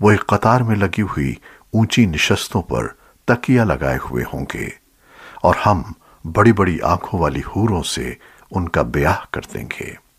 وہ ایک قطار میں لگی ہوئی اونچی نشستوں پر تکیہ لگائے ہوئے ہوں گے اور ہم بڑی بڑی آنکھوں والی حوروں سے ان کا بیاہ کر دیں گے۔